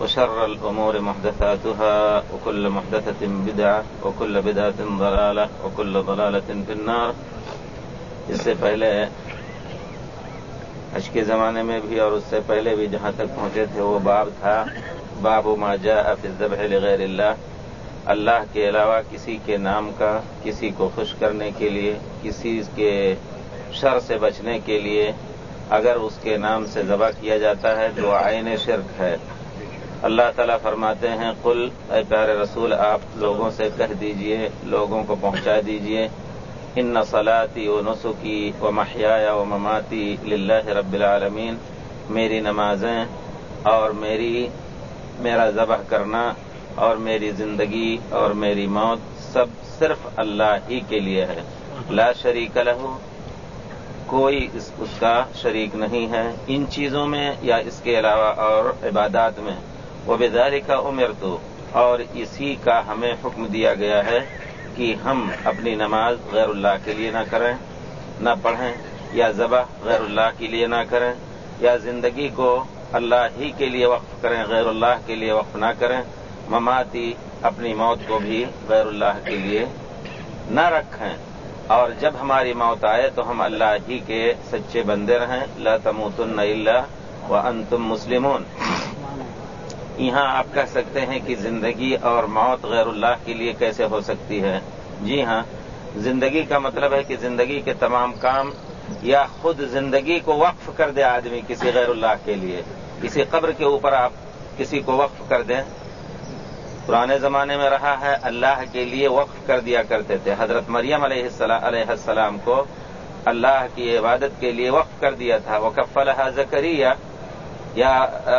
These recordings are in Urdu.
وشر الأمور محدثاتها، وكل محدثة بدعة، وكل بدعة ضلالة، وكل ضلالة في النار. اس سے پہلے حج کے زمانے میں بھی اور اس سے پہلے بھی جہاں تک پہنچے تھے، وہ باب تھا، باب ما جاء فی الذبح لغیر اللہ. اللہ کے علاوہ کسی کے نام کا، کسی کو خوش کرنے کے لیے، کسی کے شر سے بچنے کے لیے اگر اس کے نام سے ذبح کیا جاتا ہے تو آئین شرک ہے۔ اللہ تعالیٰ فرماتے ہیں، قل اے پیارے رسول، آپ لوگوں سے کہہ دیجیے، لوگوں کو پہنچا دیجیے، ان نسلاتی و نسخی و محیا و مماتی للہ رب العالمین، میری نمازیں اور میری، میرا ذبح کرنا اور میری زندگی اور میری موت سب صرف اللہ ہی کے لیے ہے۔ لا شریک لہو کوئی اس اس کا شریک نہیں ہے۔ ان چیزوں میں یا اس کے علاوہ اور عبادات میں۔ وہ بیداری کا عمر تو اور اسی کا ہمیں حکم دیا گیا ہے کہ ہم اپنی نماز غیر اللہ کے لیے نہ کریں، نہ پڑھیں، یا ذبح غیر اللہ کے لیے نہ کریں، یا زندگی کو اللہ ہی کے لیے وقف کریں، غیر اللہ کے لیے وقف نہ کریں، مماتی اپنی موت کو بھی غیر اللہ کے لیے نہ رکھیں۔ اور جب ہماری موت آئے تو ہم اللہ ہی کے سچے بندے رہیں۔ لا تموتن اللہ و انتم مسلمون۔ یہاں آپ کہہ سکتے ہیں کہ زندگی اور موت غیر اللہ کے لیے کیسے ہو سکتی ہے؟ جی ہاں زندگی کا مطلب ہے کہ زندگی کے تمام کام یا خود زندگی کو وقف کر دے آدمی کسی غیر اللہ کے لیے۔ کسی قبر کے اوپر آپ کسی کو وقف کر دیں۔ پرانے زمانے میں رہا ہے، اللہ کے لیے وقف کر دیا کرتے تھے۔ حضرت مریم علیہ السلام کو اللہ کی عبادت کے لیے وقف کر دیا تھا۔ وہ کفلحا زکریہ یا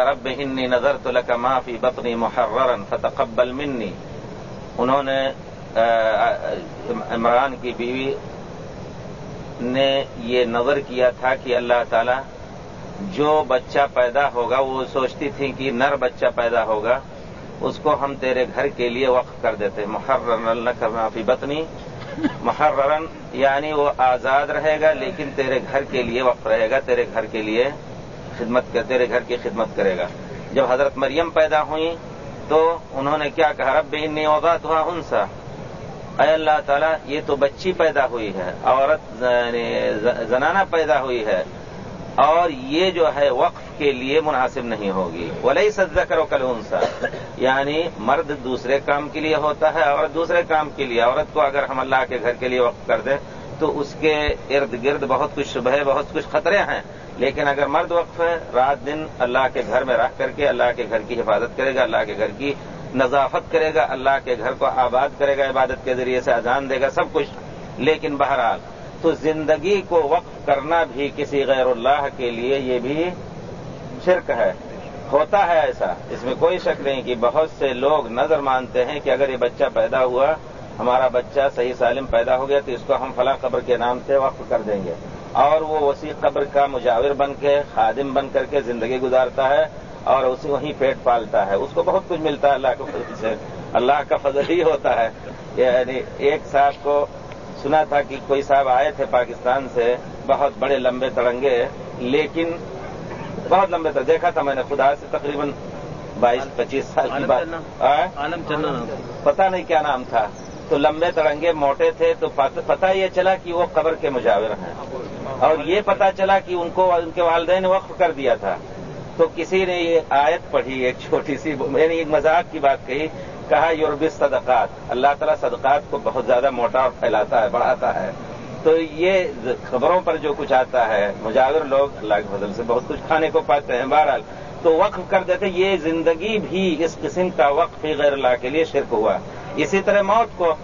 رب انی نظر تو لک معافی بطنی محررن فتقبل منی انہوں نے عمران کی بیوی نے یہ نظر کیا تھا کہ اللہ تعالی جو بچہ پیدا ہوگا، وہ سوچتی تھی کہ نر بچہ پیدا ہوگا، اس کو ہم تیرے گھر کے لیے وقف کر دیتے. محرر اللہ معافی بطنی محررن یعنی وہ آزاد رہے گا، لیکن تیرے گھر کے لیے وقف رہے گا، تیرے گھر کے لیے خدمت کر تیرے گھر کی خدمت کرے گا۔ جب حضرت مریم پیدا ہوئی تو انہوں نے کیا کہا، رب انی اوقات ہوا ان سا اے اللہ تعالیٰ، یہ تو بچی پیدا ہوئی ہے، عورت یعنی زنانہ پیدا ہوئی ہے، اور یہ جو ہے وقف کے لیے مناسب نہیں ہوگی۔ ولی سجدہ کرو کل انسا۔ یعنی مرد دوسرے کام کے لیے ہوتا ہے، عورت دوسرے کام کے لیے۔ عورت کو اگر ہم اللہ کے گھر کے لیے وقف کر دیں تو اس کے ارد گرد بہت کچھ شبہ بہت کچھ خطرے ہیں۔ لیکن اگر مرد وقف ہے، رات دن اللہ کے گھر میں رہ کر کے اللہ کے گھر کی حفاظت کرے گا، اللہ کے گھر کی نظافت کرے گا، اللہ کے گھر کو آباد کرے گا، عبادت کے ذریعے سے اذان دے گا، سب کچھ۔ لیکن بہرحال تو زندگی کو وقف کرنا بھی کسی غیر اللہ کے لیے یہ بھی شرک ہے۔ ہوتا ہے ایسا۔ اس میں کوئی شک نہیں کہ بہت سے لوگ نظر مانتے ہیں کہ اگر یہ بچہ پیدا ہوا ہمارا بچہ صحیح سالم پیدا ہو گیا تو اس کو ہم فلاں قبر کے نام سے وقف کر دیں گے۔ اور وہ وسیع قبر کا مجاور بن کے خادم بن کر کے زندگی گزارتا ہے اور اسے وہیں پیٹ پالتا ہے۔ اس کو بہت کچھ ملتا ہے اللہ کے فضل سے۔ اللہ کا فضل ہی ہوتا ہے۔ یعنی ایک صاحب کو سنا تھا کہ کوئی صاحب آئے تھے پاکستان سے بہت بڑے لمبے تڑنگے لیکن بہت لمبے تھے دیکھا تھا میں نے خدا سے تقریباً بائیس پچیس سال کی بات۔ پتا نہیں کیا نام تھا۔ تو لمبے تڑنگے موٹے تھے تو پتا یہ چلا کہ وہ قبر کے مجاور ہیں۔ اور یہ پتا چلا کہ ان کو، ان کے والدین نے وقف کر دیا تھا۔ تو کسی نے یہ آیت پڑھی، ایک چھوٹی سی میں نے ایک مذاق کی بات کہی، کہا یوربی صدقات، اللہ تعالیٰ صدقات کو بہت زیادہ موٹا اور پھیلاتا ہے، بڑھاتا ہے۔ تو یہ خبروں پر جو کچھ آتا ہے، مجاور لوگ اللہ کے فضل سے بہت کچھ کھانے کو پاتے ہیں۔ بہرحال، تو وقف کر دیتے، یہ زندگی بھی اس قسم کا وقف ہی غیر اللہ کے لیے شرک ہوا۔ اسی طرح موت کو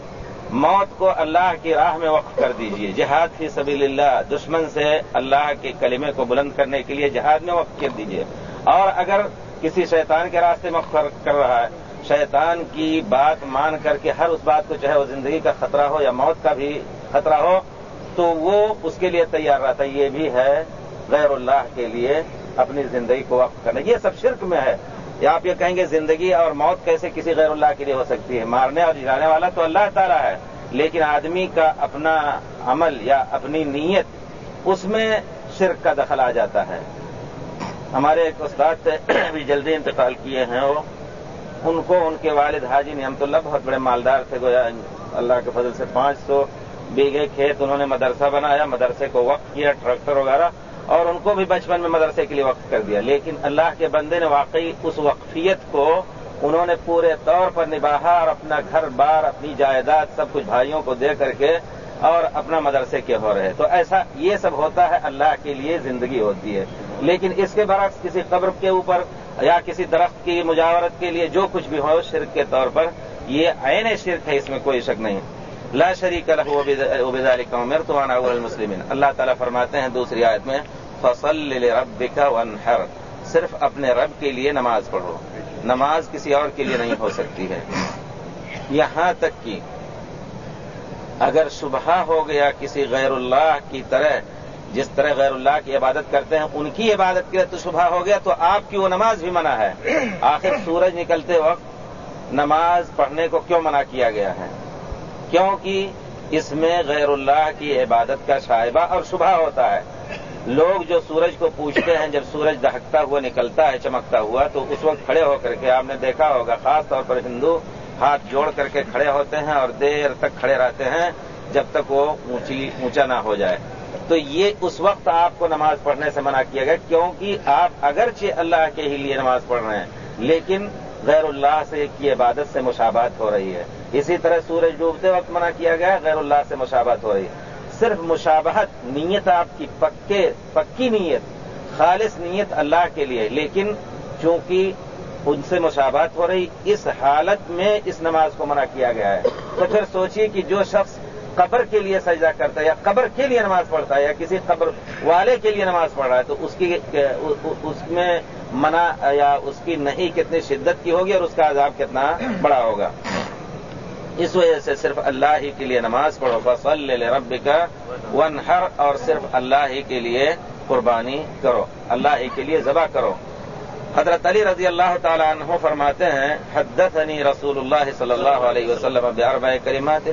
موت کو اللہ کی راہ میں وقف کر دیجیے۔ جہاد فی سبیل اللہ دشمن سے اللہ کے کلمے کو بلند کرنے کے لیے جہاد میں وقف کر دیجیے۔ اور اگر کسی شیطان کے راستے میں وقف کر رہا ہے، شیطان کی بات مان کر کے ہر اس بات کو چاہے وہ زندگی کا خطرہ ہو یا موت کا بھی خطرہ ہو، تو وہ اس کے لیے تیار رہتا ہے۔ یہ بھی ہے غیر اللہ کے لیے اپنی زندگی کو وقف کرنا۔ یہ سب شرک میں ہے۔ یا آپ یہ کہیں گے زندگی اور موت کیسے کسی غیر اللہ کے لیے ہو سکتی ہے؟ مارنے اور جلانے والا تو اللہ تعالیٰ ہے، لیکن آدمی کا اپنا عمل یا اپنی نیت، اس میں شرک کا دخل آ جاتا ہے۔ ہمارے ایک استاد بھی جلدی انتقال کیے ہیں وہ۔ ان کو ان کے والد حاجی نعمت اللہ بہت بڑے مالدار تھے، گویا اللہ کے فضل سے پانچ سو بیگھے کھیت انہوں نے مدرسہ بنایا، مدرسے کو وقف کیا، ٹریکٹر وغیرہ۔ اور ان کو بھی بچپن میں مدرسے کے لیے وقف کر دیا۔ لیکن اللہ کے بندے نے واقعی اس وقفیت کو انہوں نے پورے طور پر نباہا اور اپنا گھر بار، اپنی جائیداد، سب کچھ بھائیوں کو دے کر کے اور اپنا مدرسے کے ہو رہے۔ تو ایسا یہ سب ہوتا ہے، اللہ کے لیے زندگی ہوتی ہے۔ لیکن اس کے برعکس کسی قبر کے اوپر یا کسی درخت کی مجاورت کے لیے جو کچھ بھی ہو، شرک کے طور پر یہ عین شرک ہے، اس میں کوئی شک نہیں۔ لا شریک عبید علی قمر تو المسلمین اللہ تعالیٰ فرماتے ہیں دوسری آیت میں، فصل رب کا ونحر صرف اپنے رب کے لیے نماز پڑھو۔ نماز کسی اور کے لیے نہیں ہو سکتی ہے۔ یہاں تک کہ اگر صبح ہو گیا کسی غیر اللہ کی طرح، جس طرح غیر اللہ کی عبادت کرتے ہیں، ان کی عبادت کے لیے تو صبح ہو گیا، تو آپ کی وہ نماز بھی منع ہے۔ آخر سورج نکلتے وقت نماز پڑھنے کو کیوں منع کیا گیا ہے؟ کیونکہ اس میں غیر اللہ کی عبادت کا شائبہ اور صبح ہوتا ہے۔ لوگ جو سورج کو پوچھتے ہیں، جب سورج دہکتا ہوا نکلتا ہے، چمکتا ہوا، تو اس وقت کھڑے ہو کر کے آپ نے دیکھا ہوگا، خاص طور پر ہندو ہاتھ جوڑ کر کے کھڑے ہوتے ہیں اور دیر تک کھڑے رہتے ہیں جب تک وہ اونچی، اونچا نہ ہو جائے۔ تو یہ اس وقت آپ کو نماز پڑھنے سے منع کیا گیا، کیونکہ آپ اگرچہ اللہ کے ہی لیے نماز پڑھ رہے ہیں، لیکن غیر اللہ سے کی عبادت سے مشابات ہو رہی ہے۔ اسی طرح سورج ڈوبتے وقت منع کیا گیا، غیر اللہ سے مشابات ہو رہی۔ صرف مشابہت، نیت آپ کی پکے، پکی نیت، خالص نیت اللہ کے لیے۔ لیکن چونکہ ان سے مشابہت ہو رہی، اس حالت میں اس نماز کو منع کیا گیا ہے۔ تو پھر سوچیے کہ جو شخص قبر کے لیے سجدہ کرتا ہے یا قبر کے لیے نماز پڑھتا ہے یا کسی قبر والے کے لیے نماز پڑھ رہا ہے، تو اس کی، اس میں منع یا اس کی نہیں کتنی شدت کی ہوگی اور اس کا عذاب کتنا بڑا ہوگا۔ اس وجہ سے صرف اللہ ہی کے لیے نماز پڑھو۔ بس رب کا ون ہر اور صرف اللہ ہی کے لیے قربانی کرو۔ اللہ ہی کے لیے ذبح کرو۔ حضرت علی رضی اللہ تعالیٰ عنہ فرماتے ہیں، حدثنی رسول اللہ صلی اللہ علیہ وسلم باربع کریمات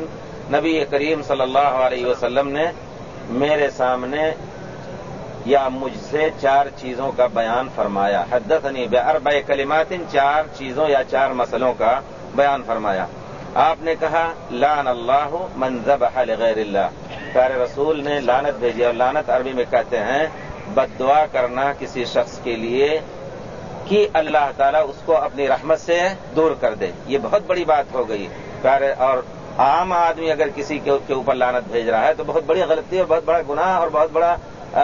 نبی کریم صلی اللہ علیہ وسلم نے میرے سامنے یا مجھ سے چار چیزوں کا بیان فرمایا۔ حدثنی باربع کلمات، چار چیزوں یا چار مسئلوں کا بیان فرمایا۔ آپ نے کہا لان اللہ منظب غیر اللہ. پیارے رسول نے لانت بھیجی اور لانت عربی میں کہتے ہیں، بد دعا کرنا کسی شخص کے لیے کہ اللہ تعالیٰ اس کو اپنی رحمت سے دور کر دے. یہ بہت بڑی بات ہو گئی. پیارے اور عام آدمی اگر کسی کے اوپر لانت بھیج رہا ہے تو بہت بڑی غلطی اور بہت بڑا گناہ اور بہت بڑا،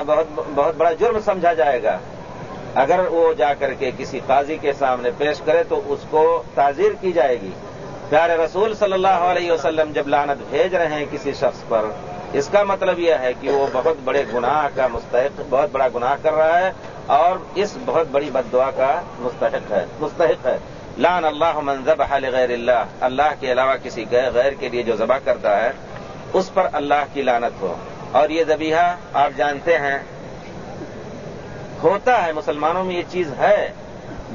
بہت بہت بڑا جرم سمجھا جائے گا. اگر وہ جا کر کے کسی قاضی کے سامنے پیش کرے تو اس کو تعزیر کی جائے گی. پیارے رسول صلی اللہ علیہ وسلم جب لانت بھیج رہے ہیں کسی شخص پر، اس کا مطلب یہ ہے کہ وہ بہت بڑے گناہ کا مستحق، بہت بڑا گناہ کر رہا ہے اور اس بہت بڑی بد دعا کا مستحق ہے مستحق ہے۔ لان اللہ منظب غیر اللہ اللہ کے علاوہ کسی غیر کے لیے جو ذبح کرتا ہے، اس پر اللہ کی لانت ہو۔ اور یہ ذبیحہ آپ جانتے ہیں، ہوتا ہے، مسلمانوں میں یہ چیز ہے۔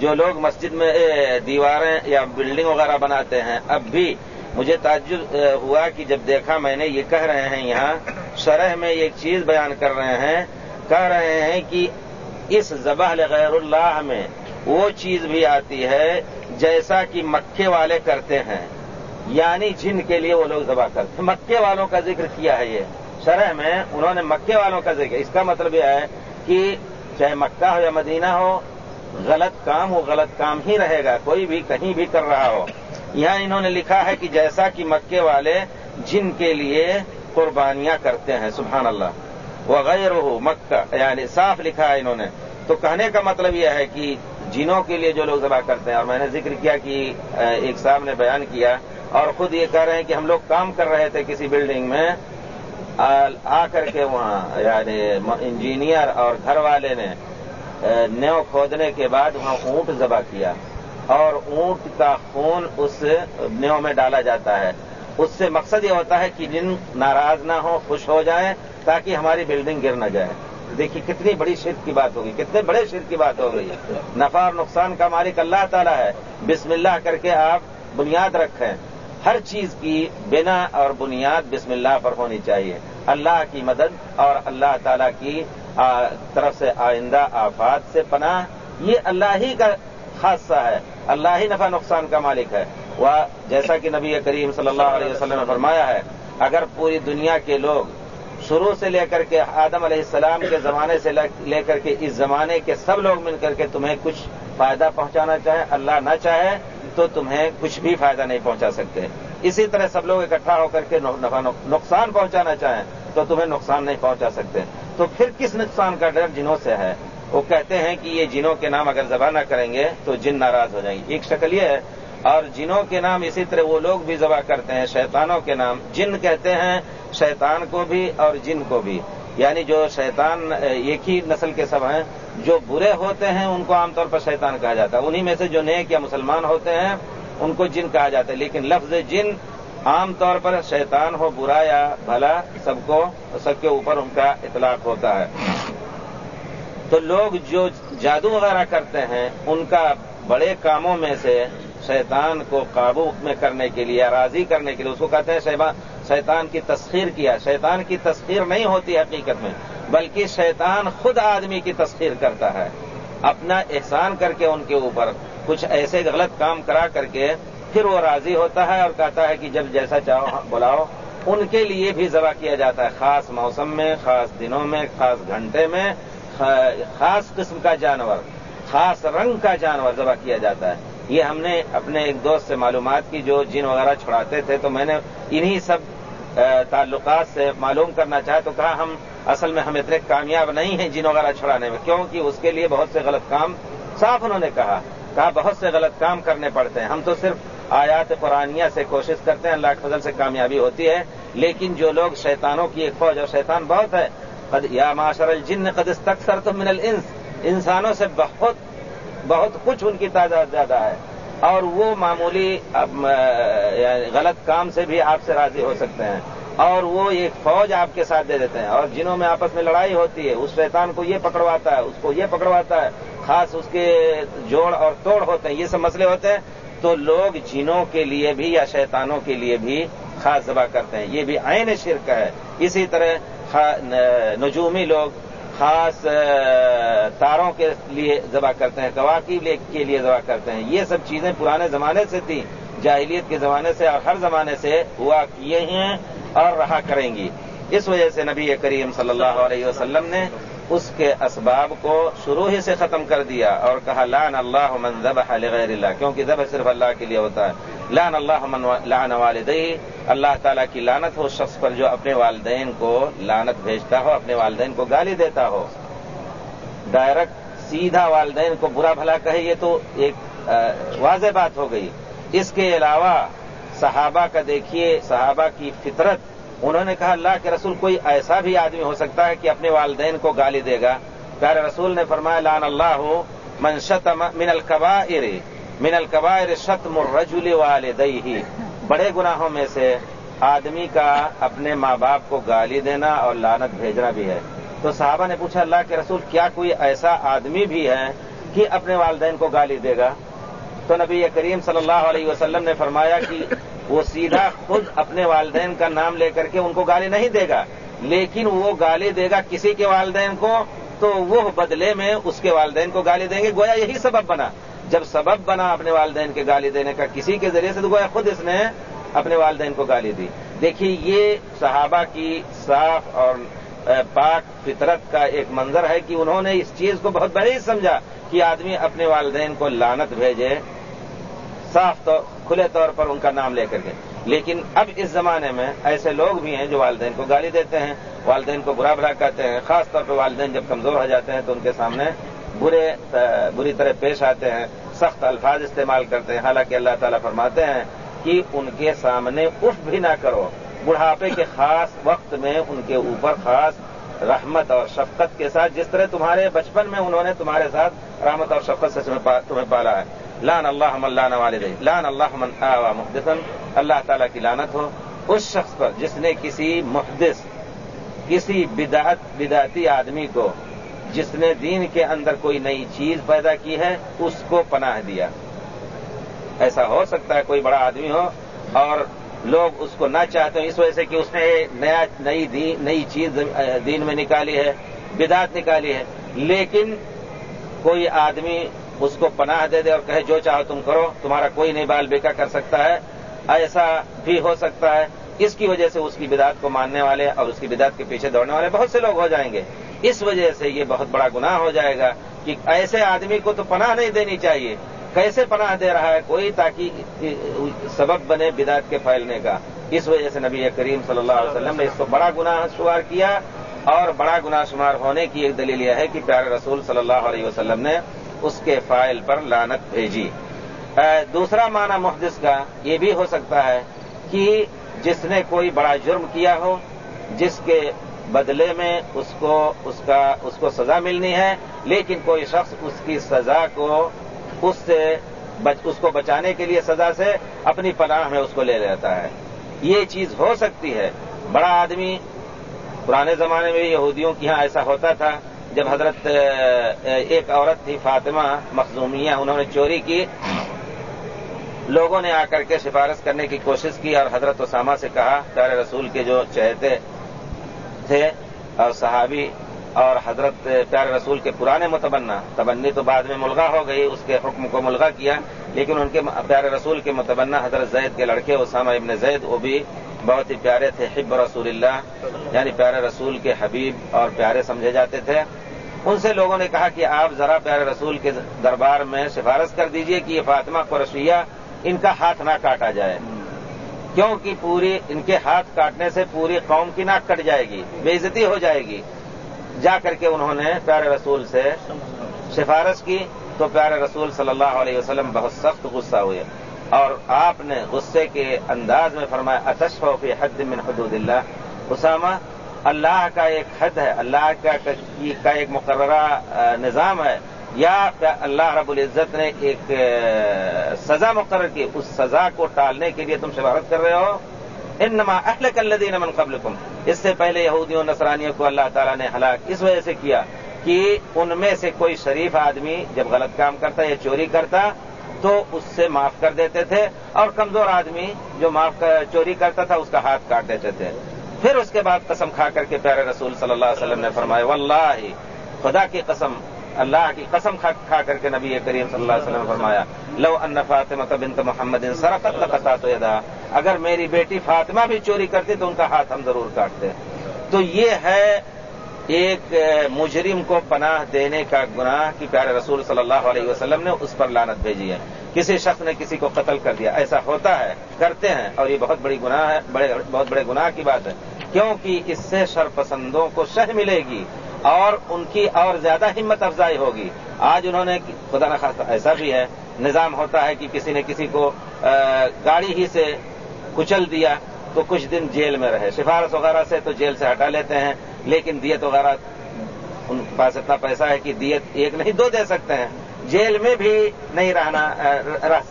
جو لوگ مسجد میں دیواریں یا بلڈنگ وغیرہ بناتے ہیں، اب بھی مجھے تعجب ہوا کہ جب دیکھا میں نے، یہ کہہ رہے ہیں یہاں، شرح میں ایک چیز بیان کر رہے ہیں، کہہ رہے ہیں کہ اس ذبح غیر اللہ میں وہ چیز بھی آتی ہے جیسا کہ مکے والے کرتے ہیں۔ یعنی جن کے لیے وہ لوگ ذبح کرتے ہیں۔ مکے والوں کا ذکر کیا ہے یہ شرح میں، انہوں نے مکے والوں کا ذکر، اس کا مطلب یہ ہے کہ چاہے مکہ ہو یا مدینہ ہو غلط کام ہو غلط کام ہی رہے گا، کوئی بھی کہیں بھی کر رہا ہو۔ یہاں انہوں نے لکھا ہے کہ جیسا کہ مکے والے جن کے لیے قربانیاں کرتے ہیں، سبحان اللہ۔ وغیرہ مکہ یعنی صاف لکھا ہے انہوں نے۔ تو کہنے کا مطلب یہ ہے کہ جنوں کے لیے جو لوگ ذبح کرتے ہیں، اور میں نے ذکر کیا کہ ایک صاحب نے بیان کیا، اور خود یہ کہہ رہے ہیں کہ ہم لوگ کام کر رہے تھے کسی بلڈنگ میں، آ کر کے وہاں یعنی انجینئر اور گھر والے نے نیو کھودنے کے بعد وہاں اونٹ ذبح کیا اور اونٹ کا خون اس نیو میں ڈالا جاتا ہے۔ اس سے مقصد یہ ہوتا ہے کہ جن ناراض نہ ہو خوش ہو جائیں تاکہ ہماری بلڈنگ گر نہ جائے۔ دیکھیے کتنی بڑی شرک کی بات ہوگی کتنے بڑے شرک کی بات ہو گئی نفع اور نقصان کا مالک اللہ تعالیٰ ہے۔ بسم اللہ کر کے آپ بنیاد رکھیں۔ ہر چیز کی بنا اور بنیاد بسم اللہ پر ہونی چاہیے۔ اللہ کی مدد اور اللہ تعالیٰ کی طرف سے آئندہ آفات سے پناہ، یہ اللہ ہی کا خاصہ ہے۔ اللہ ہی نفع نقصان کا مالک ہے۔ وہ جیسا کہ نبی کریم صلی اللہ علیہ وسلم نے فرمایا ہے، اگر پوری دنیا کے لوگ شروع سے لے کر کے آدم علیہ السلام کے زمانے سے لے کر کے اس زمانے کے سب لوگ مل کر کے تمہیں کچھ فائدہ پہنچانا چاہیں، اللہ نہ چاہے، تو تمہیں کچھ بھی فائدہ نہیں پہنچا سکتے۔ اسی طرح سب لوگ اکٹھا ہو کر کے نقصان پہنچانا چاہیں، تو تمہیں نقصان نہیں پہنچا سکتے۔ تو پھر کس نقصان کا ڈر جنوں سے ہے؟ وہ کہتے ہیں کہ یہ جنوں کے نام اگر ذبح نہ کریں گے تو جن ناراض ہو جائیں گے۔ ایک شکل یہ ہے، اور جنوں کے نام اسی طرح وہ لوگ بھی ذبح کرتے ہیں، شیطانوں کے نام۔ جن کہتے ہیں شیطان کو بھی اور جن کو بھی۔ یعنی جو شیطان، ایک ہی نسل کے سب ہیں، جو برے ہوتے ہیں، ان کو عام طور پر شیطان کہا جاتا ہے۔ انہی میں سے جو نیک یا مسلمان ہوتے ہیں، ان کو جن کہا جاتا ہے۔ لیکن لفظ جن عام طور پر شیطان ہو، برا یا بھلا، سب کو، سب کے اوپر ان کا اطلاق ہوتا ہے۔ تو لوگ جو جادو وغیرہ کرتے ہیں، ان کا بڑے کاموں میں سے شیطان کو قابو میں کرنے کے لیے، راضی کرنے کے لیے، اس کو کہتے ہیں شیطان کی تسخیر کیا۔ شیطان کی تسخیر نہیں ہوتی حقیقت میں، بلکہ شیطان خود آدمی کی تسخیر کرتا ہے۔ اپنا احسان کر کے ان کے اوپر، کچھ ایسے غلط کام کرا کر کے پھر وہ راضی ہوتا ہے اور کہتا ہے کہ جب جیسا چاہو ہاں، بلاؤ۔ ان کے لیے بھی ذبح کیا جاتا ہے، خاص موسم میں، خاص دنوں میں، خاص گھنٹے میں خاص قسم کا جانور، خاص رنگ کا جانور ذبح کیا جاتا ہے۔ یہ ہم نے اپنے ایک دوست سے معلومات کی جو جن وغیرہ چھڑاتے تھے، تو میں نے انہی سب تعلقات سے معلوم کرنا چاہے تو کہا، ہم اصل میں ہم اتنے کامیاب نہیں ہیں جن وغیرہ چھڑانے میں، کیونکہ اس کے لیے بہت سے غلط کام صاف انہوں نے کہا۔ کہا، بہت سے غلط کام کرنے پڑتے ہیں۔ ہم تو صرف آیات قرآنیہ سے کوشش کرتے ہیں، اللہ کے فضل سے کامیابی ہوتی ہے، لیکن جو لوگ شیطانوں کی ایک فوج اور شیطان بہت ہے یا معاشر الجن قد استکثر من الانس، انسانوں سے بہت بہت کچھ ان کی تعداد زیادہ ہے۔ اور وہ معمولی یعنی غلط کام سے بھی آپ سے راضی ہو سکتے ہیں۔ اور وہ ایک فوج آپ کے ساتھ دے دیتے ہیں۔ اور جنہوں میں آپس میں لڑائی ہوتی ہے، اس شیطان کو یہ پکڑواتا ہے، اس کو یہ پکڑواتا ہے، خاص اس کے جوڑ اور توڑ ہوتے ہیں، یہ سب مسئلے ہوتے ہیں۔ تو لوگ جنوں کے لیے بھی یا شیطانوں کے لیے بھی خاص ذبح کرتے ہیں۔ یہ بھی عین شرک ہے۔ اسی طرح نجومی لوگ خاص تاروں کے لیے ذبح کرتے ہیں کواقی کے لیے ذبح کرتے ہیں۔ یہ سب چیزیں پرانے زمانے سے تھیں۔ جاہلیت کے زمانے سے اور ہر زمانے سے ہوا کیے ہیں اور رہا کریں گی۔ اس وجہ سے نبی کریم صلی اللہ علیہ وسلم نے اس کے اسباب کو شروع ہی سے ختم کر دیا اور کہا لان اللہ من ذبح لغیر اللہ، کیونکہ ذبح صرف اللہ کے لیے ہوتا ہے۔ لان اللہ من لان والدی اللہ تعالیٰ کی لانت ہو شخص پر جو اپنے والدین کو لانت بھیجتا ہو، اپنے والدین کو گالی دیتا ہو۔ ڈائریکٹ سیدھا والدین کو برا بھلا کہے، یہ تو ایک واضح بات ہو گئی۔ اس کے علاوہ صحابہ کا دیکھیے، صحابہ کی فطرت انہوں نے کہا، اللہ کے رسول کوئی ایسا بھی آدمی ہو سکتا ہے کہ اپنے والدین کو گالی دے گا؟ پیارے رسول نے فرمایا لان اللہ من شتم من القبائر من القبائر شتم الرجل والدیہ۔ بڑے گناہوں میں سے آدمی کا اپنے ماں باپ کو گالی دینا اور لانت بھیجنا بھی ہے۔ تو صحابہ نے پوچھا، اللہ کے رسول کیا کوئی ایسا آدمی بھی ہے کہ اپنے والدین کو گالی دے گا؟ تو نبی کریم صلی اللہ علیہ وسلم نے فرمایا کہ وہ سیدھا خود اپنے والدین کا نام لے کر کے ان کو گالی نہیں دے گا۔ لیکن وہ گالی دے گا کسی کے والدین کو، تو وہ بدلے میں اس کے والدین کو گالی دیں گے۔ گویا یہی سبب بنا۔ جب سبب بنا اپنے والدین کے گالی دینے کا کسی کے ذریعے سے، تو گویا خود اس نے اپنے والدین کو گالی دی۔ دیکھیے، یہ صحابہ کی صاف اور پاک فطرت کا ایک منظر ہے کہ انہوں نے اس چیز کو بہت بڑی سمجھا کہ آدمی اپنے والدین کو لانت بھیجے۔ صاف تو کھلے طور پر ان کا نام لے کر کے۔ لیکن اب اس زمانے میں ایسے لوگ بھی ہیں جو والدین کو گالی دیتے ہیں، والدین کو برا برا کہتے ہیں۔ خاص طور پہ والدین جب کمزور ہو جاتے ہیں تو ان کے سامنے برے بری طرح پیش آتے ہیں، سخت الفاظ استعمال کرتے ہیں۔ حالانکہ اللہ تعالیٰ فرماتے ہیں کہ ان کے سامنے اف بھی نہ کرو۔ بڑھاپے کے خاص وقت میں ان کے اوپر خاص رحمت اور شفقت کے ساتھ، جس طرح تمہارے بچپن میں انہوں نے تمہارے ساتھ رحمت اور شفقت سے تمہیں پالا ہے۔ لان اللہ اللہ والد. لان اللہ من آوا محدثن اللہ تعالیٰ کی لانت ہو. اس شخص پر جس نے کسی محدث، کسی بدعت، بدعتی آدمی کو جس نے دین کے اندر کوئی نئی چیز پیدا کی ہے، اس کو پناہ دیا۔ ایسا ہو سکتا ہے کوئی بڑا آدمی ہو اور لوگ اس کو نہ چاہتے ہیں اس وجہ سے کہ اس نے نیا، نئی دین نئی چیز دین میں نکالی ہے، بدعت نکالی ہے۔ لیکن کوئی آدمی اس کو پناہ دے دے اور کہے جو چاہو تم کرو، تمہارا کوئی نہیں بال بیکا کر سکتا ہے۔ ایسا بھی ہو سکتا ہے۔ اس کی وجہ سے اس کی بدعت کو ماننے والے اور اس کی بدعت کے پیچھے دوڑنے والے بہت سے لوگ ہو جائیں گے۔ اس وجہ سے یہ بہت بڑا گناہ ہو جائے گا کہ ایسے آدمی کو تو پناہ نہیں دینی چاہیے۔ کیسے پناہ دے رہا ہے؟ کوئی تاکہ سبب بنے بدعت کے پھیلنے کا۔ اس وجہ سے نبی کریم صلی اللہ علیہ وسلم نے اس کو بڑا گناہ شمار کیا اور بڑا گناہ شمار ہونے کی ایک دلیل یہ ہے کہ پیارے رسول صلی اللہ علیہ وسلم نے اس کے فائل پر لانت بھیجی۔ دوسرا معنی محدث کا یہ بھی ہو سکتا ہے کہ جس نے کوئی بڑا جرم کیا ہو، جس کے بدلے میں اس کو، اس کا، اس کو سزا ملنی ہے، لیکن کوئی شخص اس کی سزا کو، اس سے اس کو بچانے کے لیے سزا سے اپنی پناہ میں اس کو لے لیتا ہے۔ یہ چیز ہو سکتی ہے۔ بڑا آدمی، پرانے زمانے میں یہودیوں کی یہاں ایسا ہوتا تھا۔ جب حضرت ایک عورت تھی، فاطمہ مخزومیہ، انہوں نے چوری کی۔ لوگوں نے آ کر کے سفارش کرنے کی کوشش کی اور حضرت اسامہ سے کہا، پیارے رسول کے جو چہتے تھے اور صحابی اور حضرت، پیارے رسول کے پرانے متبنہ تبنی تو بعد میں ملغا ہو گئی، اس کے حکم کو ملغا کیا، لیکن ان کے پیارے رسول کے متبنہ حضرت زید کے لڑکے اسامہ ابن زید، وہ بھی بہت ہی پیارے تھے، حب رسول اللہ یعنی پیارے رسول کے حبیب اور پیارے سمجھے جاتے تھے۔ ان سے لوگوں نے کہا کہ آپ ذرا پیارے رسول کے دربار میں سفارش کر دیجیے کہ یہ فاطمہ قرشیہ ان کا ہاتھ نہ کاٹا جائے۔ کیونکہ پوری ان کے ہاتھ کاٹنے سے پوری قوم کی ناک کٹ جائے گی، بے عزتی ہو جائے گی۔ جا کر کے انہوں نے پیارے رسول سے سفارش کی تو پیارے رسول صلی اللہ علیہ وسلم بہت سخت غصہ ہوئے۔ اور آپ نے غصے کے انداز میں فرمایا اتشف فی حد من حدود اللہ۔ اسامہ اللہ کا ایک حد ہے، اللہ کا ایک مقررہ نظام ہے۔ یا اللہ رب العزت نے ایک سزا مقرر کی، اس سزا کو ٹالنے کے لیے تم سفارت کر رہے ہو۔ ان نما اہل کلدین من قبل اس سے پہلے یہودیوں نسرانیوں کو اللہ تعالیٰ نے ہلاک اس وجہ سے کیا کہ ان میں سے کوئی شریف آدمی جب غلط کام کرتا یا چوری کرتا تو اس سے معاف کر دیتے تھے اور کمزور آدمی جو معاف چوری کرتا تھا، اس کا ہاتھ کاٹ دیتے تھے۔ پھر اس کے بعد قسم کھا کر کے پیارے رسول صلی اللہ علیہ وسلم نے فرمایا، واللہ، خدا کی قسم، اللہ کی قسم کھا کر کے نبی کریم صلی اللہ علیہ وسلم نے فرمایا، لو ان فاطمہ بنت محمد سرقت لقطع تو ادا اگر میری بیٹی فاطمہ بھی چوری کرتی تو ان کا ہاتھ ہم ضرور کاٹتے۔ تو یہ ہے ایک مجرم کو پناہ دینے کا گناہ کی پیارے رسول صلی اللہ علیہ وسلم نے اس پر لانت بھیجی ہے۔ کسی شخص نے کسی کو قتل کر دیا۔ ایسا ہوتا ہے، کرتے ہیں اور یہ بہت بڑی گناہ ہے، بڑے، بہت بڑے گناہ کی بات ہے۔ کیونکہ اس سے شرپسندوں کو شہ ملے گی اور ان کی اور زیادہ ہمت افزائی ہوگی۔ آج انہوں نے خدا نخواستہ ایسا بھی ہے، نظام ہوتا ہے کہ کسی نے کسی کو گاڑی ہی سے کچل دیا تو کچھ دن جیل میں رہے۔ سفارش وغیرہ سے تو جیل سے ہٹا لیتے ہیں، لیکن دیت وغیرہ، ان کے پاس اتنا پیسہ ہے کہ دیت ایک نہیں، دو دے سکتے ہیں۔ جیل میں بھی نہیں رہنا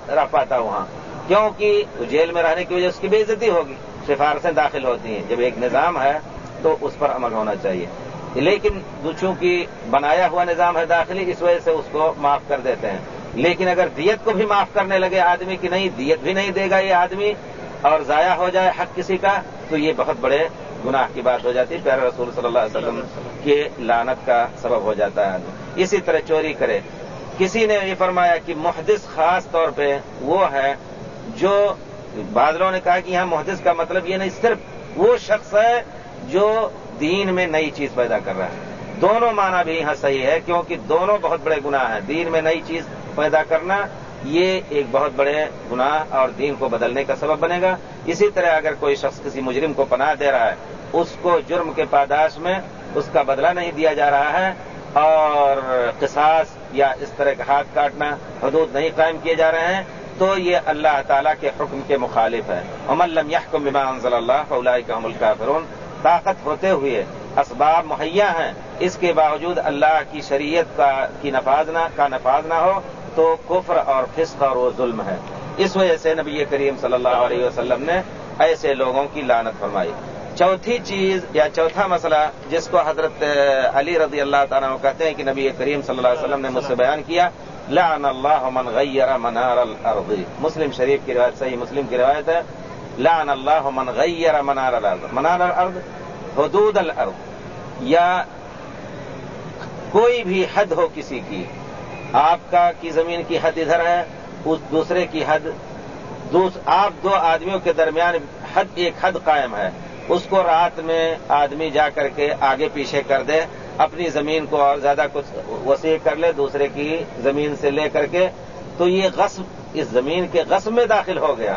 رہ پاتا وہاں کیونکہ جیل میں رہنے کی وجہ اس کی بے عزتی ہوگی۔ سفارشیں داخل ہوتی ہیں۔ جب ایک نظام ہے تو اس پر عمل ہونا چاہیے۔ لیکن چونکہ بنایا ہوا نظام ہے داخلی، اس وجہ سے اس کو معاف کر دیتے ہیں۔ لیکن اگر دیت کو بھی معاف کرنے لگے آدمی کی نہیں، دیت بھی نہیں دے گا یہ آدمی اور ضائع ہو جائے حق کسی کا، تو یہ بہت بڑے گناہ کی بات ہو جاتی ہے۔ پیارے رسول صلی اللہ علیہ وسلم کے لانت کا سبب ہو جاتا ہے۔ اسی طرح چوری کرے۔ کسی نے یہ فرمایا کہ محدث خاص طور پہ وہ ہے جو بادلوں نے کہا کہ یہاں محدث کا مطلب یہ نہیں، صرف وہ شخص ہے جو دین میں نئی چیز پیدا کر رہا ہے۔ دونوں معنی بھی یہاں صحیح ہے، کیونکہ دونوں بہت بڑے گناہ ہیں۔ دین میں نئی چیز پیدا کرنا یہ ایک بہت بڑے گناہ اور دین کو بدلنے کا سبب بنے گا۔ اسی طرح اگر کوئی شخص کسی مجرم کو پناہ دے رہا ہے، اس کو جرم کے پاداش میں اس کا بدلہ نہیں دیا جا رہا ہے اور قصاص یا اس طرح کا ہاتھ کاٹنا حدود نہیں قائم کیے جا رہے ہیں۔ تو یہ اللہ تعالیٰ کے حکم کے مخالف ہے۔ املم یحکم بما انزل اللہ فلائی کا ملک فرون طاقت ہوتے ہوئے اسباب مہیا ہیں۔ اس کے باوجود اللہ کی شریعت کا کی نفاذ نہ کا نفاذ نہ ہو تو کفر اور فسق اور وہ ظلم ہے۔ اس وجہ سے نبی کریم صلی اللہ علیہ وسلم نے ایسے لوگوں کی لانت فرمائی۔ چوتھی چیز یا چوتھا مسئلہ جس کو حضرت علی رضی اللہ تعالیٰ کہتے ہیں کہ نبی کریم صلی اللہ علیہ وسلم نے مجھ سے بیان کیا لعن اللہ من غیر منار الارض. مسلم شریف کی روایت صحیح مسلم کی روایت ہے. لعن اللہ من غیر منار الارض. منار الارض، حدود الارض. یا کوئی بھی حد ہو کسی کی، آپ کا کی زمین کی حد ادھر ہے، اس دوسرے کی حد آپ دو آدمیوں کے درمیان حد، ایک حد قائم ہے۔ اس کو رات میں آدمی جا کر کے آگے پیچھے کر دے اپنی زمین کو اور زیادہ کچھ وسیع کر لے، دوسرے کی زمین سے لے کر کے، تو یہ غصب اس زمین کے غصب میں داخل ہو گیا۔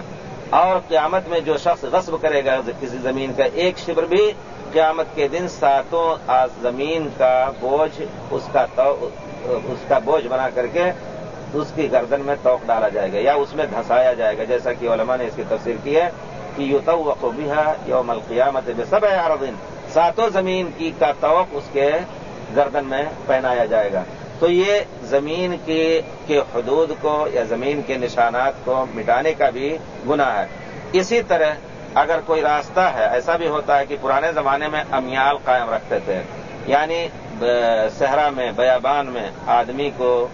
اور قیامت میں جو شخص غصب کرے گا کسی زمین کا ایک شبر بھی، قیامت کے دن ساتوں زمین کا بوجھ اس کا اس کا بوجھ بنا کر کے اس کی گردن میں توق ڈالا جائے گا یا اس میں دھسایا جائے گا۔ جیسا کہ علماء نے اس کی تفسیر کی ہے کہ یو تو ہے یوم القیامت میں سب ہے دن ساتوں زمین کی کا توق اس کے گردن میں پہنایا جائے گا۔ تو یہ زمین کے حدود کو یا زمین کے نشانات کو مٹانے کا بھی گناہ ہے۔ اسی طرح اگر کوئی راستہ ہے، ایسا بھی ہوتا ہے کہ پرانے زمانے میں امیال قائم رکھتے تھے۔ یعنی صحرا میں، بیابان میں آدمی کو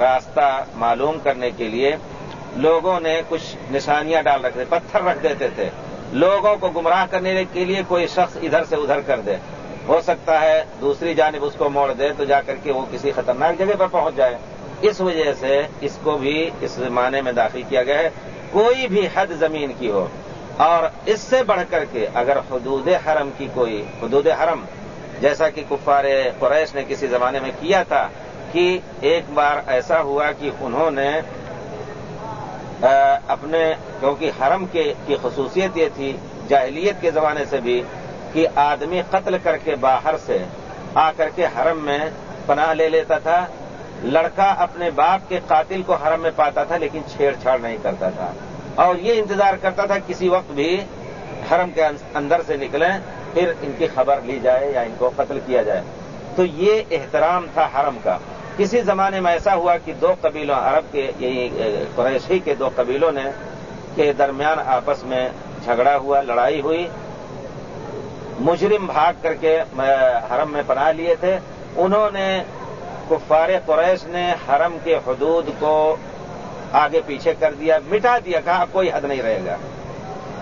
راستہ معلوم کرنے کے لیے لوگوں نے کچھ نشانیاں ڈال رکھتے پتھر رکھ دیتے تھے۔ لوگوں کو گمراہ کرنے کے لیے کوئی شخص ادھر سے ادھر کر دے۔ ہو سکتا ہے دوسری جانب اس کو موڑ دے تو جا کر کے وہ کسی خطرناک جگہ پر پہنچ جائے۔ اس وجہ سے اس کو بھی اس معنی میں داخل کیا گیا ہے۔ کوئی بھی حد زمین کی ہو۔ اور اس سے بڑھ کر کے اگر حدود حرم کی کوئی، حدود حرم، جیسا کہ کفار قریش نے کسی زمانے میں کیا تھا کہ ایک بار ایسا ہوا کہ انہوں نے اپنے کیونکہ حرم کی خصوصیت یہ تھی، جاہلیت کے زمانے سے بھی کہ آدمی قتل کر کے باہر سے آ کر کے حرم میں پناہ لے لیتا تھا۔ لڑکا اپنے باپ کے قاتل کو حرم میں پاتا تھا، لیکن چھیڑ چھاڑ نہیں کرتا تھا۔ اور یہ انتظار کرتا تھا کسی وقت بھی حرم کے اندر سے نکلیں، پھر ان کی خبر لی جائے یا ان کو قتل کیا جائے۔ تو یہ احترام تھا حرم کا۔ کسی زمانے میں ایسا ہوا کہ دو قبیلوں عرب کے یعنی، یہی قریشی کے دو قبیلوں نے کے درمیان آپس میں جھگڑا ہوا، لڑائی ہوئی۔ مجرم بھاگ کر کے حرم میں پناہ لیے تھے۔ انہوں نے کفار قریش نے حرم کے حدود کو آگے پیچھے کر دیا، مٹا دیا، کہا کوئی حد نہیں رہے گا۔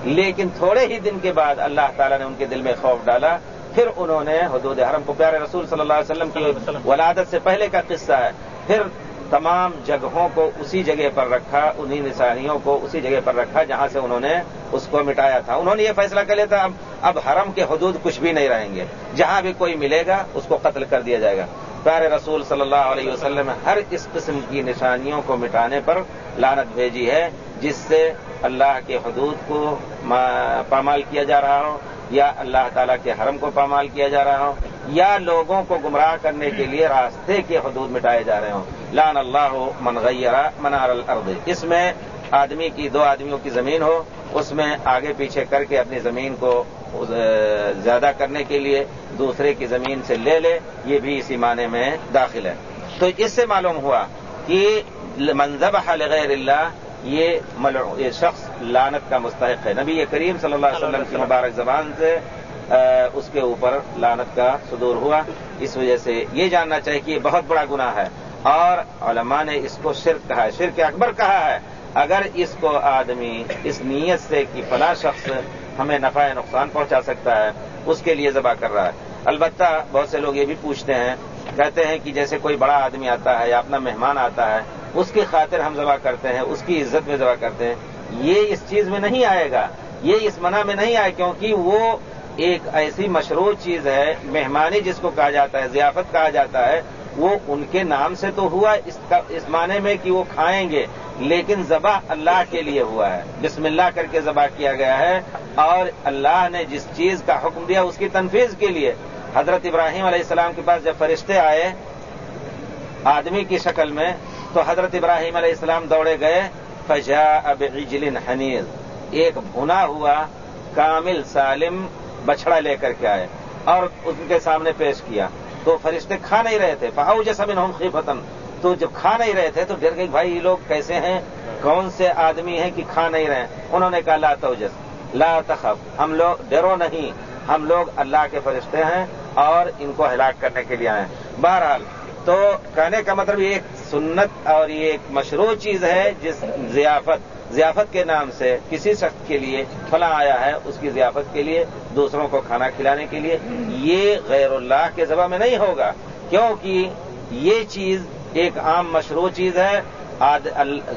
لیکن تھوڑے ہی دن کے بعد اللہ تعالیٰ نے ان کے دل میں خوف ڈالا۔ پھر انہوں نے حدود حرم کو پیارے رسول صلی اللہ علیہ وسلم کی ولادت سے پہلے کا قصہ ہے۔ پھر تمام جگہوں کو اسی جگہ پر رکھا، انہی نشانیوں کو اسی جگہ پر رکھا جہاں سے انہوں نے اس کو مٹایا تھا۔ انہوں نے یہ فیصلہ کر لیا تھا، اب اب حرم کے حدود کچھ بھی نہیں رہیں گے۔ جہاں بھی کوئی ملے گا، اس کو قتل کر دیا جائے گا۔ پیارے رسول صلی اللہ علیہ وسلم ہر اس قسم کی نشانیوں کو مٹانے پر لانت بھیجی ہے، جس سے اللہ کے حدود کو پامال کیا جا رہا ہو۔ یا اللہ تعالیٰ کے حرم کو پامال کیا جا رہا ہو، یا لوگوں کو گمراہ کرنے کے لیے راستے کے حدود مٹائے جا رہے ہوں۔ لان اللہ ہو منغیرہ منار الارض۔ اس میں آدمی کی، دو آدمیوں کی زمین ہو، اس میں آگے پیچھے کر کے اپنی زمین کو زیادہ کرنے کے لیے دوسرے کی زمین سے لے لے، یہ بھی اسی معنی میں داخل ہے۔ تو اس سے معلوم ہوا کہ منظب غیر اللہ یہ شخص لانت کا مستحق ہے۔ نبی کریم صلی اللہ علیہ وسلم کی مبارک زبان سے اس کے اوپر لانت کا صدور ہوا۔ اس وجہ سے یہ جاننا چاہیے کہ یہ بہت بڑا گناہ ہے۔ اور علماء نے اس کو شرک کہا ہے۔ شرک اکبر کہا ہے۔ اگر اس کو آدمی اس نیت سے کہ فلاں شخص ہمیں نفع نقصان پہنچا سکتا ہے اس کے لیے ذبح کر رہا ہے۔ البتہ بہت سے لوگ یہ بھی پوچھتے ہیں کہتے ہیں کہ جیسے کوئی بڑا آدمی آتا ہے یا اپنا مہمان آتا ہے اس کی خاطر ہم ذبح کرتے ہیں، اس کی عزت میں ذبح کرتے ہیں۔ یہ اس چیز میں نہیں آئے گا۔ یہ اس منع میں نہیں آئے کیونکہ وہ ایک ایسی مشروع چیز ہے، مہمانی جس کو کہا جاتا ہے، ضیافت کہا جاتا ہے۔ وہ ان کے نام سے تو ہوا، اس معنی میں کہ وہ کھائیں گے، لیکن ذبح اللہ کے لیے ہوا ہے۔ بسم اللہ کر کے ذبح کیا گیا ہے۔ اور اللہ نے جس چیز کا حکم دیا، اس کی تنفیذ کے لیے۔ حضرت ابراہیم علیہ السلام کے پاس جب فرشتے آئے، آدمی کی شکل میں تو حضرت ابراہیم علیہ السلام دوڑے گئے فجا اب عجل حنیز ایک بھنا ہوا، کامل سالم بچڑا لے کر کے آئے اور ان کے سامنے پیش کیا۔ تو فرشتے کھا نہیں رہے تھے۔ فاؤ جیسا بھی نوم خیفتن تو جب کھا نہیں رہے تھے تو ڈر گئی بھائی یہ لوگ کیسے ہیں؟ کون سے آدمی ہیں کہ کھا نہیں رہے انہوں نے کہا، لا توجس، لا تخف۔ ہم لوگ ڈرو نہیں۔ ہم لوگ اللہ کے فرشتے ہیں اور ان کو ہلاک کرنے کے لیے آئے ہیں۔ بہرحال تو کہنے کا مطلب یہ ایک سنت اور یہ ایک مشروع چیز ہے جس ضیافت ضیافت کے نام سے کسی شخص کے لیے فلاں آیا ہے، اس کی ضیافت کے لیے، دوسروں کو کھانا کھلانے کے لیے، یہ غیر اللہ کے ذبح میں نہیں ہوگا، کیونکہ یہ چیز ایک عام مشروع چیز ہے۔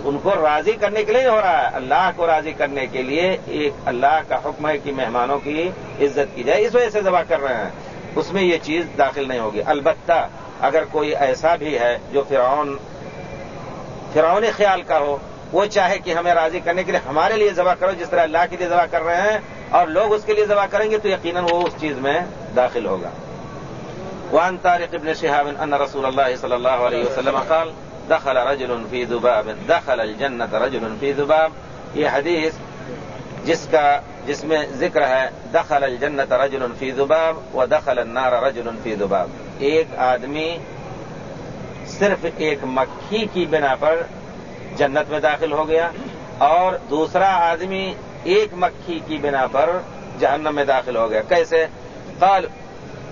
ان کو راضی کرنے کے لیے ہو رہا ہے۔ اللہ کو راضی کرنے کے لیے ایک اللہ کا حکم ہے کہ مہمانوں کی عزت کی جائے، اس وجہ سے ذبح کر رہے ہیں۔ اس میں یہ چیز داخل نہیں ہوگی۔ البتہ اگر کوئی ایسا بھی ہے جو فرعون فرعونی خیال کا ہو، وہ چاہے کہ ہمیں راضی کرنے کے لیے ہمارے لیے ذبح کرو، جس طرح اللہ کے لیے ذبح کر رہے ہیں، اور لوگ اس کے لیے ذبح کریں گے تو یقیناً وہ اس چیز میں داخل ہوگا۔ وان طارق ابن شهاب ان رسول الله صلى الله عليه وسلم قال دخل رجل في ذباب، دخل الجنة رجل في ذباب. یہ حدیث جس کا جس میں ذکر ہے، دخل الجنت رجل فی ذباب و دخل النار رجل فی ذباب. ایک آدمی صرف ایک مکھی کی بنا پر جنت میں داخل ہو گیا اور دوسرا آدمی ایک مکھی کی بنا پر جہنم میں داخل ہو گیا۔ کیسے؟ قال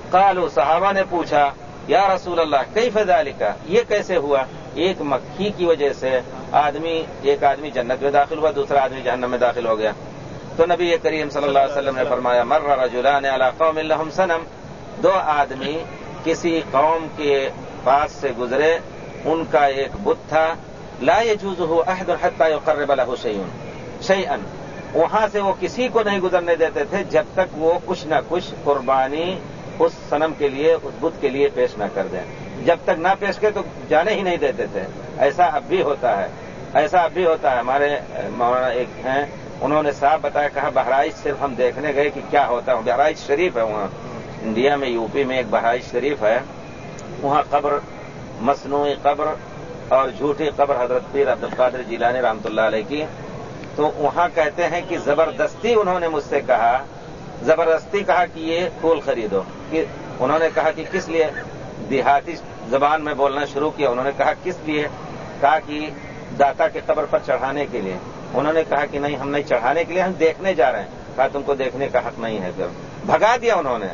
قالو، صحابہ نے پوچھا، یا رسول اللہ کئی فضال کا یہ کیسے ہوا؟ ایک مکھی کی وجہ سے آدمی، ایک آدمی جنت میں داخل ہوا، دوسرا آدمی جہنم میں داخل ہو گیا۔ تو نبی کریم صلی اللہ علیہ وسلم نے فرمایا، مر رجلان علی قوم لهم سنم۔ دو آدمی کسی قوم کے پاس سے گزرے، ان کا ایک بت تھا، لا يجوزه احد حتى يقرب له شيء شيئا وہاں سے وہ کسی کو نہیں گزرنے دیتے تھے جب تک وہ کچھ نہ کچھ قربانی اس سنم کے لیے، اس بدھ کے لیے پیش نہ کر دیں۔ جب تک نہ پیش کرے تو جانے ہی نہیں دیتے تھے۔ ایسا اب بھی ہوتا ہے۔ ایسا اب بھی ہوتا ہے۔ ہمارے، مولانا ایک ہیں، انہوں نے صاحب بتایا، کہا، بہرائچ صرف ہم دیکھنے گئے کہ کیا ہوتا ہے، بہرائچ شریف ہے وہاں۔ انڈیا میں یو پی میں ایک بہرائچ شریف ہے، وہاں قبر، مصنوعی قبر اور جھوٹی قبر حضرت پیر عبد القادر جیلانی رحمۃ اللہ علیہ کی۔ تو وہاں کہتے ہیں کہ زبردستی انہوں نے مجھ سے کہا، زبردستی کہا کہ یہ پھول خریدو، کہ انہوں نے کہا کہ کس لیے دیہاتی زبان میں بولنا شروع کیا، انہوں نے کہا کس لیے؟ کہا کہ داتا کے قبر پر چڑھانے کے لیے۔ انہوں نے کہا کہ نہیں، ہم نہیں چڑھانے کے لیے، ہم دیکھنے جا رہے ہیں۔ کہا تم کو دیکھنے کا حق نہیں ہے پھر۔ بھگا دیا انہوں نے۔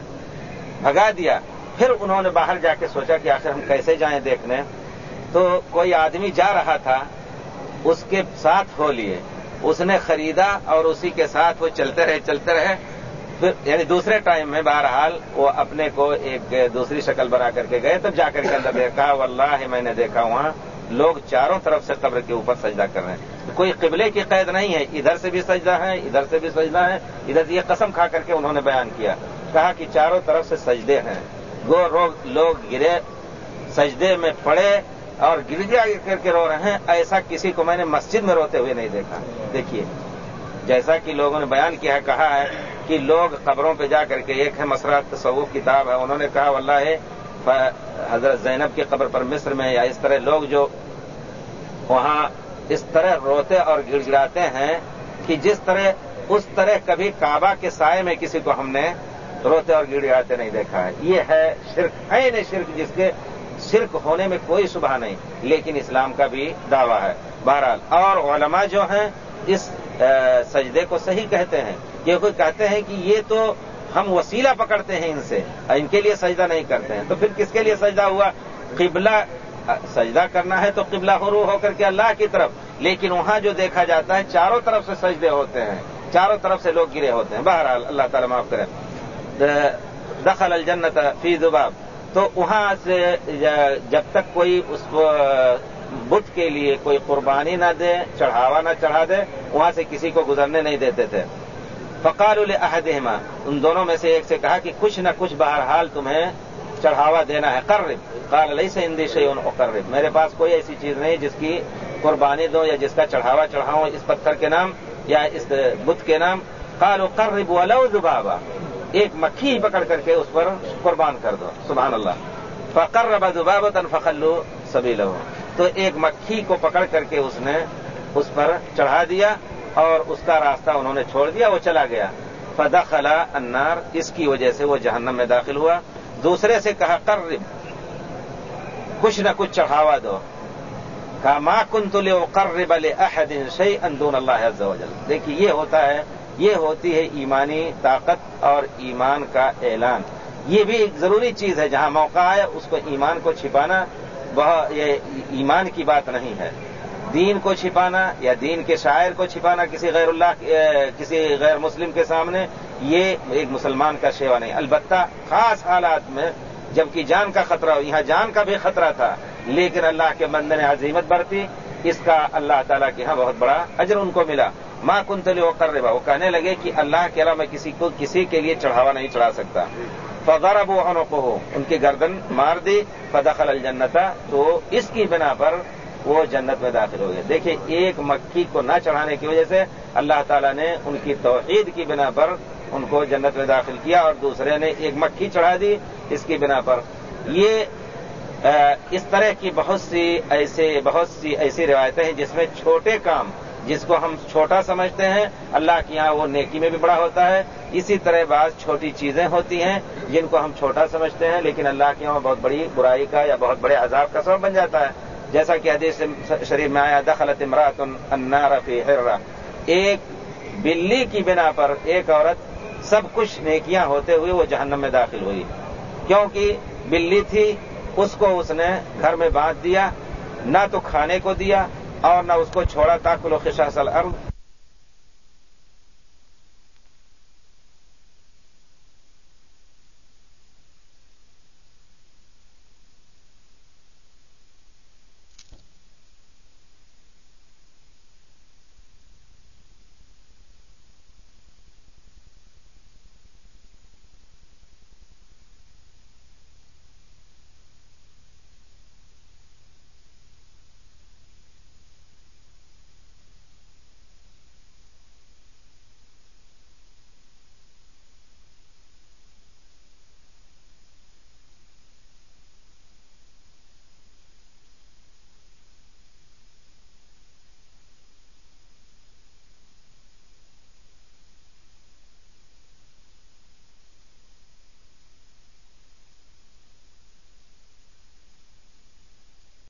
بھگا دیا۔ پھر انہوں نے باہر جا کے سوچا کہ آخر ہم کیسے جائیں دیکھنے۔ تو کوئی آدمی جا رہا تھا، اس کے ساتھ ہو لیے۔ اس نے خریدا اور اسی کے ساتھ وہ چلتے رہے چلتے رہے۔ پھر یعنی دوسرے ٹائم میں بہرحال وہ اپنے کو ایک دوسری شکل بنا کر کے گئے۔ تب جا کر کے اندر دیکھا، واللہ میں نے دیکھا وہاں لوگ چاروں طرف سے قبر کے اوپر سجدہ کر رہے ہیں۔ کوئی قبلے کی قید نہیں ہے۔ ادھر سے بھی سجدہ ہے، ادھر سے بھی سجدہ ہے۔ ادھر یہ قسم کھا کر کے انہوں نے بیان کیا۔ کہا کہ چاروں طرف سے سجدے ہیں۔ گو لوگ گرے، سجدے میں پڑے اور گر گر کر کے رو رہے ہیں۔ ایسا کسی کو میں نے مسجد میں روتے ہوئے نہیں دیکھا۔ دیکھیے، جیسا کہ لوگوں نے بیان کیا ہے، کہا ہے کہ لوگ قبروں پہ جا کر کے ایک ہے مسرت تصوف کتاب ہے۔ انہوں نے کہا، واللہ ہے حضرت زینب کی قبر پر مصر میں یا اس طرح لوگ جو وہاں اس طرح روتے اور گڑ گڑاتے ہیں کہ جس طرح، اس طرح کبھی کعبہ کے سائے میں کسی کو ہم نے روتے اور گڑ گڑاتے نہیں دیکھا ہے۔ یہ ہے شرک ہے نہیں شرک، جس کے شرک ہونے میں کوئی شبہ نہیں، لیکن اسلام کا بھی دعویٰ ہے۔ بہرحال، اور علماء جو ہیں، اس سجدے کو صحیح کہتے ہیں۔ یہ کوئی کہتے ہیں کہ یہ تو ہم وسیلہ پکڑتے ہیں ان سے، ان کے لیے سجدہ نہیں کرتے ہیں۔ تو پھر کس کے لیے سجدہ ہوا؟ قبلہ سجدہ کرنا ہے تو قبلہ حرو ہو کر کے اللہ کی طرف۔ لیکن وہاں جو دیکھا جاتا ہے، چاروں طرف سے سجدے ہوتے ہیں، چاروں طرف سے لوگ گرے ہوتے ہیں۔ بہرحال، اللہ تعالیٰ معاف کرے۔ دخل الجنت فی زباب تو وہاں سے جب تک کوئی اس بت کے لیے کوئی قربانی نہ دے، چڑھاوا نہ چڑھا دے، وہاں سے کسی کو گزرنے نہیں دیتے تھے۔ فقال الحدما ان دونوں میں سے ایک سے کہا کہ کچھ نہ کچھ بہرحال تمہیں چڑھاوا دینا ہے، قرب۔ قال علیہ سے ہندی سے قرب میرے پاس کوئی ایسی چیز نہیں جس کی قربانی دو یا جس کا چڑھاوا چڑھاؤں اس پتھر کے نام یا اس بت کے نام۔ قال و قرب ولو ذبابا۔ ایک مکھی پکڑ کر کے اس پر قربان کر دو۔ سبحان اللہ۔ فقر ربا دباب تن فخلو سبھی لو تو ایک مکھی کو پکڑ کر کے اس نے اس پر چڑھا دیا اور اس کا راستہ انہوں نے چھوڑ دیا، وہ چلا گیا۔ فدا خلا انار اس کی وجہ سے وہ جہنم میں داخل ہوا۔ دوسرے سے کہا، قرب، کچھ نہ کچھ چڑھاوا دو۔ کہا، ما کن تلے قرب احدین شعی اندون اللہ عز و جل دیکھیے، یہ ہوتا ہے یہ ہوتی ہے ایمانی طاقت اور ایمان کا اعلان۔ یہ بھی ایک ضروری چیز ہے، جہاں موقع ہے اس کو ایمان کو چھپانا یہ ایمان کی بات نہیں ہے۔ دین کو چھپانا یا دین کے شاعر کو چھپانا کسی غیر اللہ کسی غیر مسلم کے سامنے، یہ ایک مسلمان کا شیوا نہیں۔ البتہ خاص حالات میں جبکہ جان کا خطرہ ہو یہاں جان کا بھی خطرہ تھا، لیکن اللہ کے مند نے عظیمت برتی، اس کا اللہ تعالیٰ کے ہاں بہت بڑا اجر ان کو ملا۔ ماں کنتلی وہ کر رہے وہ کہنے لگے کہ اللہ کے علاوہ میں کسی کو کسی کے لیے چڑھاوا نہیں چڑھا سکتا۔ فضر اب وہ کو ہو ان کی گردن مار دی، فدخل الجنتا تو اس کی بنا پر وہ جنت میں داخل ہو گئے۔ دیکھیے ایک مکھی کو نہ چڑھانے کی وجہ سے اللہ تعالیٰ نے ان کی توحید کی بنا پر ان کو جنت میں داخل کیا اور دوسرے نے ایک مکھی چڑھا دی۔ اس کی بنا پر یہ اس طرح کی بہت سی ایسے، بہت سی ایسی روایتیں ہیں جس میں چھوٹے کام جس کو ہم چھوٹا سمجھتے ہیں، اللہ کے یہاں وہ نیکی میں بھی بڑا ہوتا ہے۔ اسی طرح بعض چھوٹی چیزیں ہوتی ہیں جن کو ہم چھوٹا سمجھتے ہیں، لیکن اللہ کے یہاں بہت بڑی برائی کا یا بہت بڑے عذاب کا سبب بن جاتا ہے۔ جیسا کہ حدیث شریف میں آیا، دخلت امرات النار فی حرہ۔ ایک بلی کی بنا پر ایک عورت سب کچھ نیکیاں ہوتے ہوئے وہ جہنم میں داخل ہوئی۔ کیونکہ بلی تھی، اس کو اس نے گھر میں باندھ دیا، نہ تو کھانے کو دیا اور نہ اس کو چھوڑا تاکہ لو خشاصل ارد